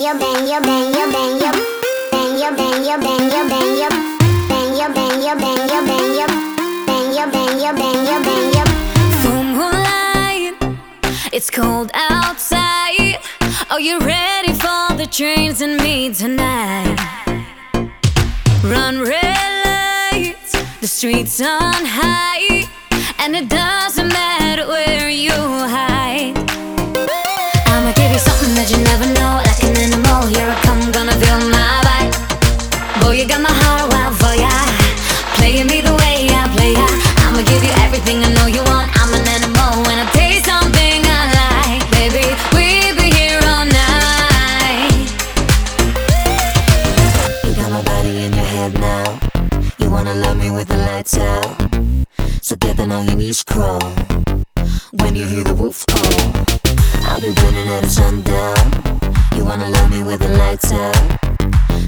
bang bang bang bang bang bang bang bang bang bang bang bang bang bang it's cold outside. Are you ready for the trains and me tonight? Run red lights, the streets on high, and it doesn't matter where you you got my heart wild for ya. Playing me the way I play ya. I'ma give you everything I know you want. I'm an animal when I taste something I like. Baby, we'll be here all night. You got my body in your head now. You wanna love me with the lights out. So get down on your knees, crawl. When you hear the wolf call, oh. I'll be running out at sundown. You wanna love me with the lights out.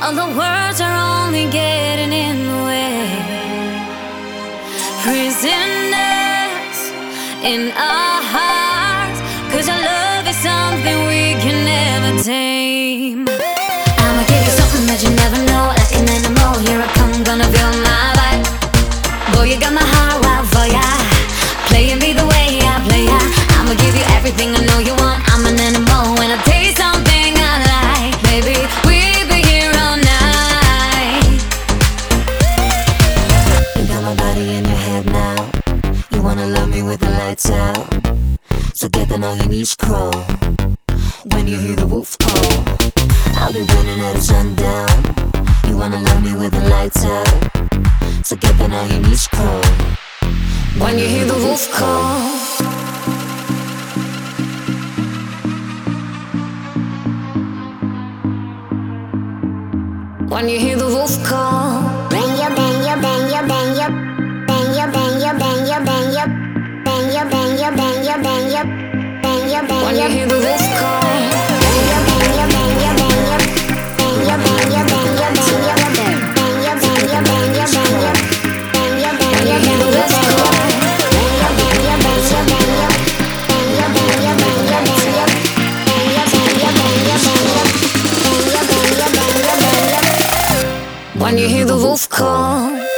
All the words are only getting in the way. Prisoners in our hearts, cause our love is something we can Down on your knees, crawl. When you hear the wolf call, I'll be running at sundown. You wanna love me with the lights out. So get on your knees, crawl. When you hear the wolf call. When you hear the wolf call. When you hear the wolf call.